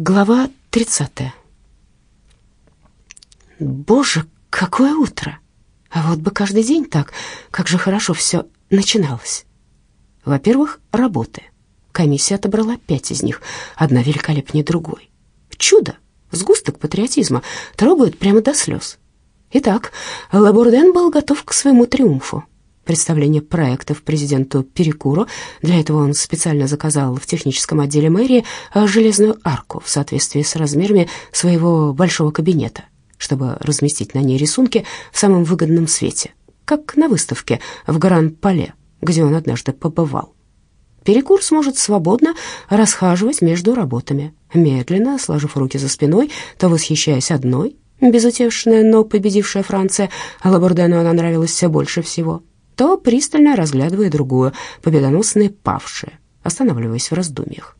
Глава 30. Боже, какое утро! А вот бы каждый день так, как же хорошо все начиналось. Во-первых, работы. Комиссия отобрала пять из них, одна великолепнее другой. Чудо! Сгусток патриотизма трогают прямо до слез. Итак, Лабурден был готов к своему триумфу представление проектов президенту Перекуру. Для этого он специально заказал в техническом отделе мэрии э, железную арку в соответствии с размерами своего большого кабинета, чтобы разместить на ней рисунки в самом выгодном свете, как на выставке в Гран-Пале, где он однажды побывал. Перекур сможет свободно расхаживать между работами, медленно сложив руки за спиной, то восхищаясь одной, безутешная, но победившая Франция, а Лабурдену она нравилась все больше всего — то пристально разглядывая другую, победоносные павшие, останавливаясь в раздумьях.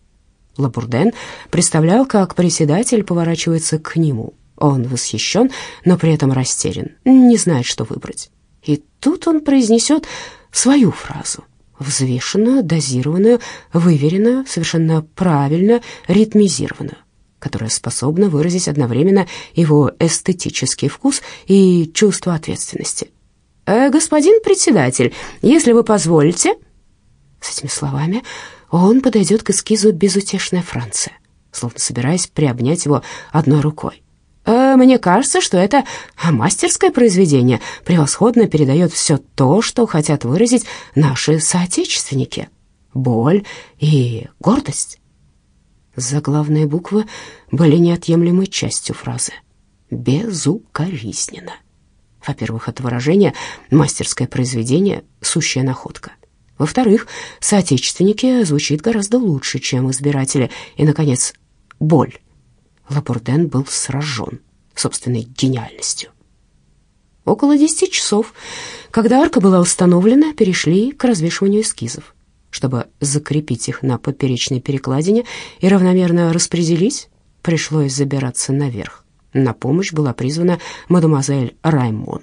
Лабурден представлял, как председатель поворачивается к нему. Он восхищен, но при этом растерян, не знает, что выбрать. И тут он произнесет свою фразу, взвешенную, дозированную, выверенную, совершенно правильно ритмизированную, которая способна выразить одновременно его эстетический вкус и чувство ответственности. Э, «Господин председатель, если вы позволите...» С этими словами он подойдет к эскизу «Безутешная Франция», словно собираясь приобнять его одной рукой. Э, «Мне кажется, что это мастерское произведение превосходно передает все то, что хотят выразить наши соотечественники. Боль и гордость». Заглавные буквы были неотъемлемой частью фразы «безукоризненно». Во-первых, это выражение «мастерское произведение» — сущая находка. Во-вторых, соотечественники звучит гораздо лучше, чем избиратели. И, наконец, боль. Лабурден был сражен собственной гениальностью. Около десяти часов, когда арка была установлена, перешли к развешиванию эскизов. Чтобы закрепить их на поперечной перекладине и равномерно распределить, пришлось забираться наверх. На помощь была призвана мадемуазель Раймон.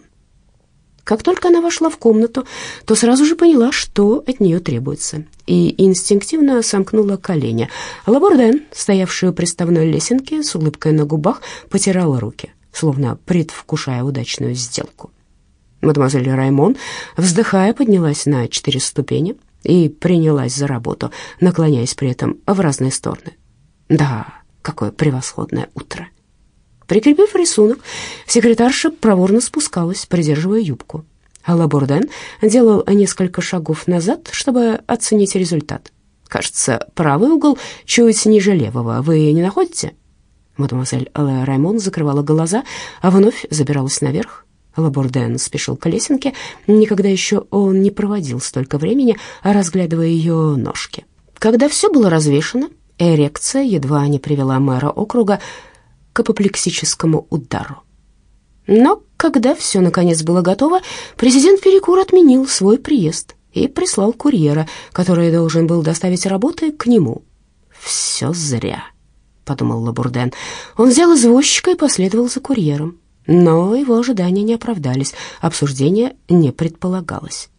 Как только она вошла в комнату, то сразу же поняла, что от нее требуется, и инстинктивно сомкнула колени. Лаборден, стоявший у приставной лесенки, с улыбкой на губах, потирала руки, словно предвкушая удачную сделку. Мадемуазель Раймон, вздыхая, поднялась на четыре ступени и принялась за работу, наклоняясь при этом в разные стороны. Да, какое превосходное утро! Прикрепив рисунок, секретарша проворно спускалась, придерживая юбку. Лаборден делал несколько шагов назад, чтобы оценить результат. «Кажется, правый угол чуть ниже левого. Вы не находите?» Мадемуазель Раймон закрывала глаза, а вновь забиралась наверх. Лаборден спешил к лесенке. Никогда еще он не проводил столько времени, разглядывая ее ножки. Когда все было развешено, эрекция едва не привела мэра округа к апоплексическому удару. Но когда все наконец было готово, президент Перекур отменил свой приезд и прислал курьера, который должен был доставить работы к нему. «Все зря», — подумал Лабурден. Он взял извозчика и последовал за курьером. Но его ожидания не оправдались, обсуждение не предполагалось.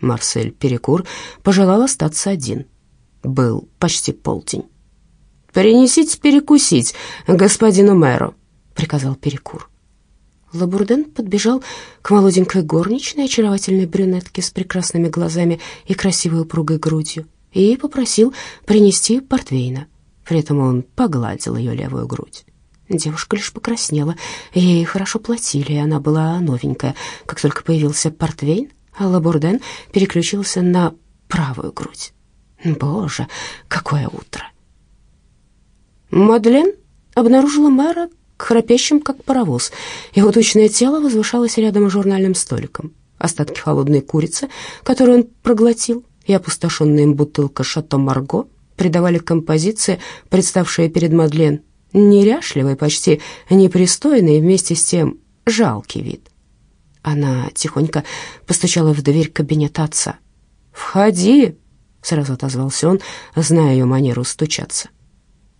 Марсель Перекур пожелал остаться один. Был почти полдень. «Принесите перекусить господину мэру», — приказал Перекур. Лабурден подбежал к молоденькой горничной, очаровательной брюнетке с прекрасными глазами и красивой упругой грудью, и попросил принести портвейна. При этом он погладил ее левую грудь. Девушка лишь покраснела, ей хорошо платили, и она была новенькая. Как только появился портвейн, Лабурден переключился на правую грудь. Боже, какое утро! Мадлен обнаружила мэра храпящим, как паровоз. Его тучное тело возвышалось рядом с журнальным столиком. Остатки холодной курицы, которую он проглотил, и опустошенная им бутылка «Шато Марго» придавали композиции, представшие перед Мадлен, неряшливый, почти непристойный вместе с тем жалкий вид. Она тихонько постучала в дверь кабинета отца. «Входи!» — сразу отозвался он, зная ее манеру стучаться.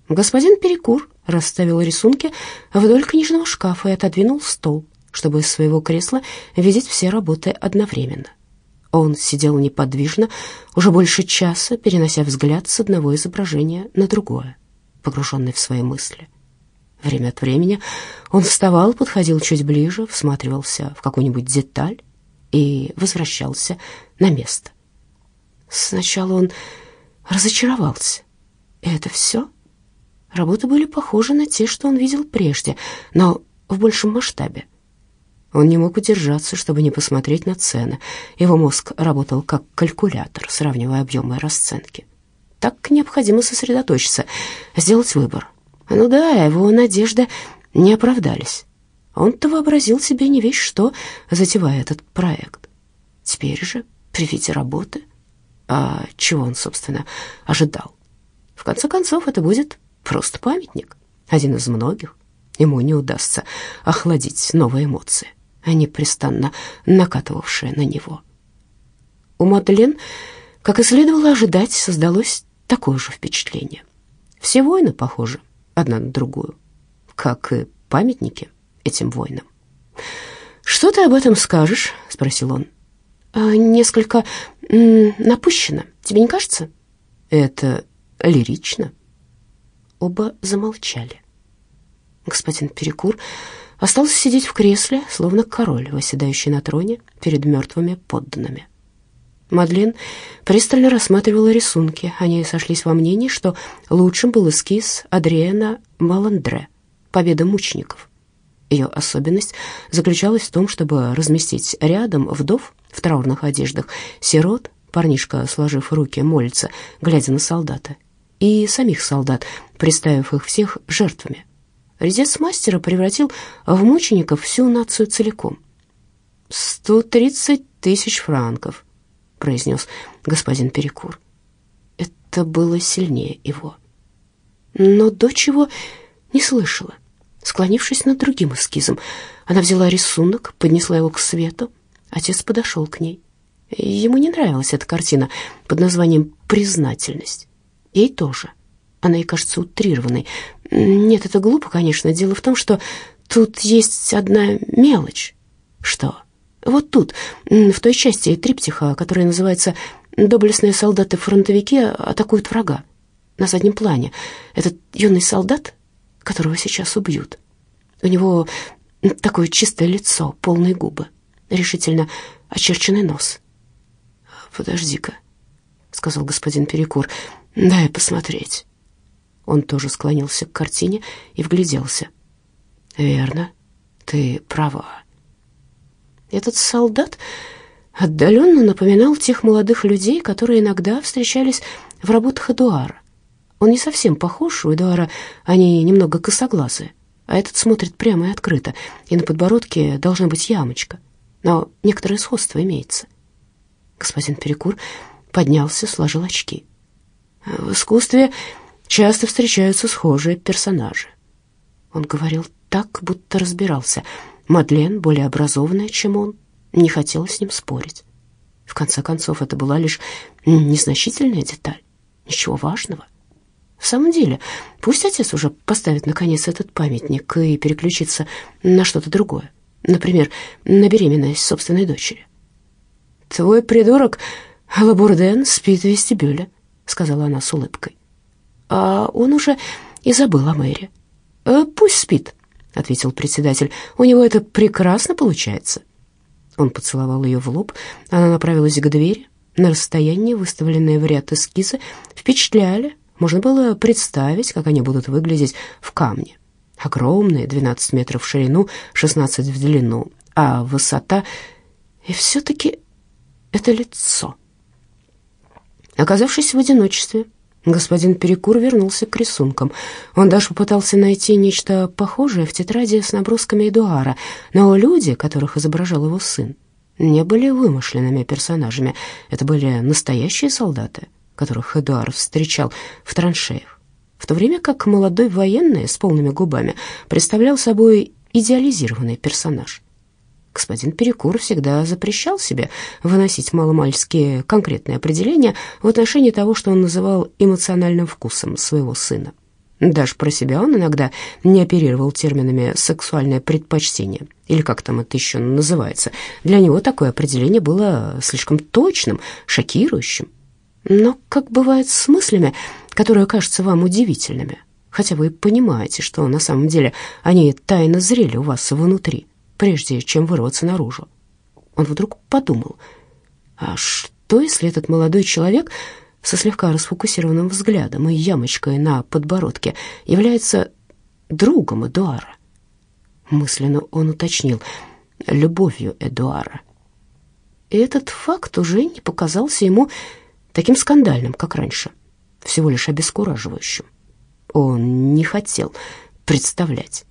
Господин Перекур расставил рисунки вдоль книжного шкафа и отодвинул стол, чтобы из своего кресла видеть все работы одновременно. Он сидел неподвижно, уже больше часа, перенося взгляд с одного изображения на другое. погруженный в свои мысли. Время от времени он вставал, подходил чуть ближе, всматривался в какую-нибудь деталь и возвращался на место. Сначала он разочаровался. Это все? Работы были похожи на те, что он видел прежде, но в большем масштабе. Он не мог удержаться, чтобы не посмотреть на цены. Его мозг работал как калькулятор, сравнивая объемы расценки. Так необходимо сосредоточиться, сделать выбор. Ну да, его надежды не оправдались. Он-то вообразил себе не весь что, затевая этот проект. Теперь же, при виде работы, а чего он, собственно, ожидал? В конце концов, это будет просто памятник, один из многих. Ему не удастся охладить новые эмоции, непрестанно накатывавшие на него. У Мадлен, как и следовало ожидать, создалось такое же впечатление. Все войны похожи одна на другую, как и памятники этим воинам. «Что ты об этом скажешь?» — спросил он. «А, «Несколько напущено, тебе не кажется?» «Это лирично». Оба замолчали. Господин Перекур остался сидеть в кресле, словно король, восседающий на троне перед мертвыми подданными. Мадлен пристально рассматривала рисунки. Они сошлись во мнении, что лучшим был эскиз Адриена Маландре «Победа мучеников». Ее особенность заключалась в том, чтобы разместить рядом вдов в траурных одеждах, сирот, парнишка, сложив руки, молится, глядя на солдата, и самих солдат, представив их всех жертвами. Резец мастера превратил в мучеников всю нацию целиком. «Сто тридцать тысяч франков», — произнес господин Перекур. Это было сильнее его. Но дочь его не слышала. Склонившись над другим эскизом, она взяла рисунок, поднесла его к свету. Отец подошел к ней. Ему не нравилась эта картина под названием «Признательность». Ей тоже. Она ей кажется утрированной. Нет, это глупо, конечно. Дело в том, что тут есть одна мелочь. Что? Вот тут, в той части триптиха, которая называется «Доблестные солдаты-фронтовики атакуют врага». На заднем плане этот юный солдат, которого сейчас убьют. У него такое чистое лицо, полные губы, решительно очерченный нос. «Подожди-ка», — сказал господин Перекур, — «дай посмотреть». Он тоже склонился к картине и вгляделся. «Верно, ты права». Этот солдат отдаленно напоминал тех молодых людей, которые иногда встречались в работах Эдуара. Он не совсем похож, у Эдуара они немного косоглазые, а этот смотрит прямо и открыто, и на подбородке должна быть ямочка, но некоторое сходство имеется. Господин Перекур поднялся, сложил очки. В искусстве часто встречаются схожие персонажи. Он говорил так, будто разбирался — Мадлен, более образованная, чем он, не хотела с ним спорить. В конце концов, это была лишь незначительная деталь, ничего важного. В самом деле, пусть отец уже поставит наконец этот памятник и переключится на что-то другое, например, на беременность собственной дочери. «Твой придурок Лабурден спит в вестибюле», — сказала она с улыбкой. «А он уже и забыл о Мэри. Э, пусть спит, ответил председатель. У него это прекрасно получается. Он поцеловал ее в лоб. Она направилась к двери. На расстоянии, выставленные в ряд эскизы, впечатляли. Можно было представить, как они будут выглядеть в камне. Огромные, 12 метров в ширину, 16 в длину, а высота... И все-таки это лицо. Оказавшись в одиночестве, Господин Перекур вернулся к рисункам. Он даже попытался найти нечто похожее в тетради с набросками Эдуара, но люди, которых изображал его сын, не были вымышленными персонажами. Это были настоящие солдаты, которых Эдуар встречал в траншеях. В то время как молодой военный с полными губами представлял собой идеализированный персонаж. Господин Перекур всегда запрещал себе выносить маломальские конкретные определения в отношении того, что он называл эмоциональным вкусом своего сына. Даже про себя он иногда не оперировал терминами «сексуальное предпочтение» или как там это еще называется. Для него такое определение было слишком точным, шокирующим. Но как бывает с мыслями, которые кажутся вам удивительными, хотя вы понимаете, что на самом деле они тайно зрели у вас внутри, прежде чем вырваться наружу. Он вдруг подумал, а что, если этот молодой человек со слегка расфокусированным взглядом и ямочкой на подбородке является другом Эдуара? Мысленно он уточнил, любовью Эдуара. И этот факт уже не показался ему таким скандальным, как раньше, всего лишь обескураживающим. Он не хотел представлять.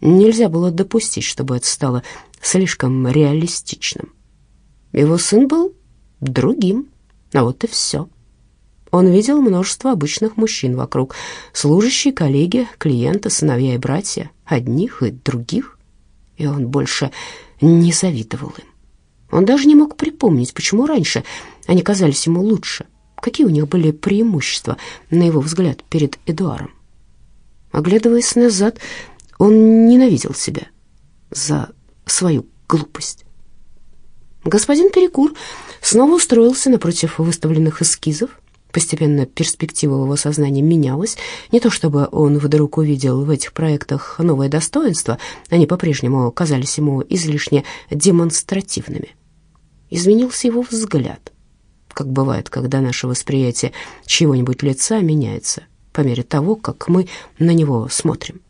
Нельзя было допустить, чтобы это стало слишком реалистичным. Его сын был другим, а вот и все. Он видел множество обычных мужчин вокруг, служащие, коллеги, клиенты, сыновья и братья, одних и других, и он больше не завидовал им. Он даже не мог припомнить, почему раньше они казались ему лучше, какие у них были преимущества, на его взгляд, перед Эдуаром. Оглядываясь назад, он ненавидел себя за свою глупость. Господин Перекур снова устроился напротив выставленных эскизов. Постепенно перспектива его сознания менялась. Не то чтобы он вдруг увидел в этих проектах новое достоинство, они по-прежнему казались ему излишне демонстративными. Изменился его взгляд, как бывает, когда наше восприятие чего-нибудь лица меняется по мере того, как мы на него смотрим.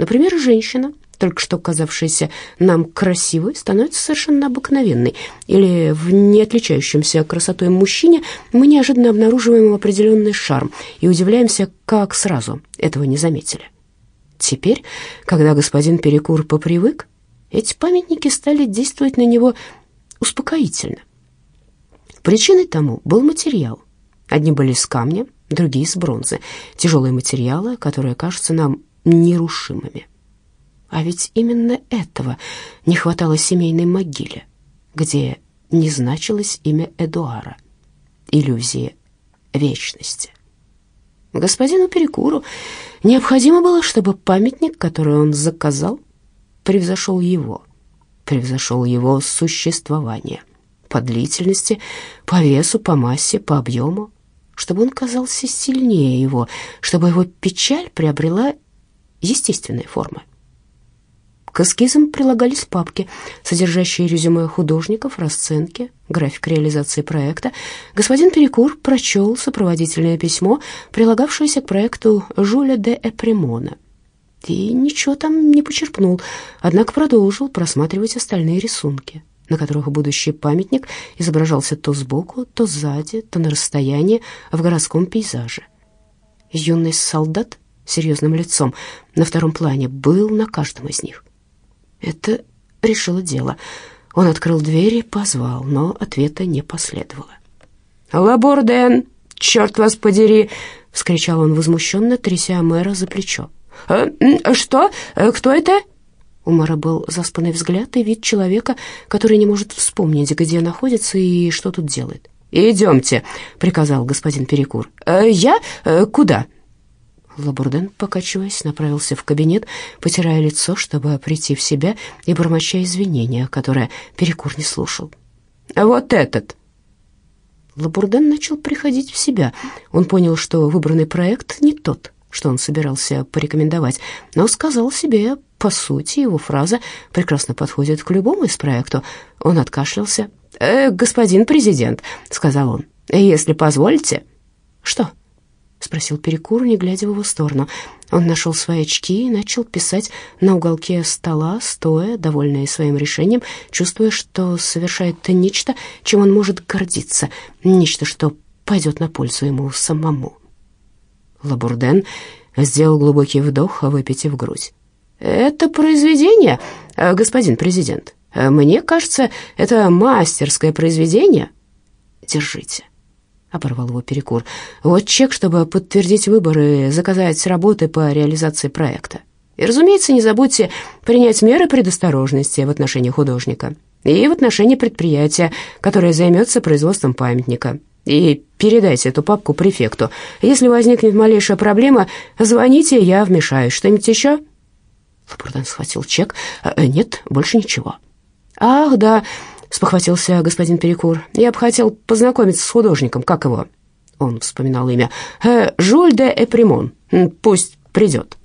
Например, женщина, только что казавшаяся нам красивой, становится совершенно обыкновенной, или в не отличающемся красотой мужчине мы неожиданно обнаруживаем определенный шарм и удивляемся, как сразу этого не заметили. Теперь, когда господин Перекур попривык, эти памятники стали действовать на него успокоительно. Причиной тому был материал. Одни были из камня, другие из бронзы, тяжелые материалы, которые кажутся нам нерушимыми. А ведь именно этого не хватало семейной могиле, где не значилось имя Эдуара. Иллюзия вечности. Господину Перекуру необходимо было, чтобы памятник, который он заказал, превзошел его, превзошел его существование по длительности, по весу, по массе, по объему, чтобы он казался сильнее его, чтобы его печаль приобрела естественные формы. К эскизам прилагались папки, содержащие резюме художников, расценки, график реализации проекта. Господин Перекур прочел сопроводительное письмо, прилагавшееся к проекту Жюля де Эпремона, и ничего там не почерпнул, однако продолжил просматривать остальные рисунки, на которых будущий памятник изображался то сбоку, то сзади, то на расстоянии в городском пейзаже. Юный солдат серьезным лицом на втором плане был на каждом из них. Это решило дело. Он открыл дверь и позвал, но ответа не последовало. «Лаборден, черт вас подери!» — вскричал он возмущенно, тряся мэра за плечо. «Э, «Что? Э, кто это?» У мэра был заспанный взгляд и вид человека, который не может вспомнить, где находится и что тут делает. «Идемте», — приказал господин Перекур. «Э, «Я? Куда?» Лабурден, покачиваясь, направился в кабинет, потирая лицо, чтобы прийти в себя и бормоча извинения, которые Перекур не слушал. «А вот этот!» Лабурден начал приходить в себя. Он понял, что выбранный проект не тот, что он собирался порекомендовать, но сказал себе, по сути, его фраза прекрасно подходит к любому из проекту. Он откашлялся. «Э, «Господин президент», — сказал он, — «если позволите...» «Что?» — спросил Перекур, не глядя в его сторону. Он нашел свои очки и начал писать на уголке стола, стоя, довольный своим решением, чувствуя, что совершает нечто, чем он может гордиться, нечто, что пойдет на пользу ему самому. Лабурден сделал глубокий вдох, выпитив грудь. «Это произведение, э, господин президент. Мне кажется, это мастерское произведение. Держите». — оборвал его Перекур. «Вот чек, чтобы подтвердить выборы и заказать работы по реализации проекта. И, разумеется, не забудьте принять меры предосторожности в отношении художника и в отношении предприятия, которое займется производством памятника. И передайте эту папку префекту. Если возникнет малейшая проблема, звоните, я вмешаюсь. Что-нибудь еще?» Лапурдан схватил чек. «Э, «Нет, больше ничего». «Ах, да, спохватился господин Перекур. «Я бы хотел познакомиться с художником. Как его?» Он вспоминал имя. «Э, «Жюль де Эпримон. Пусть придет.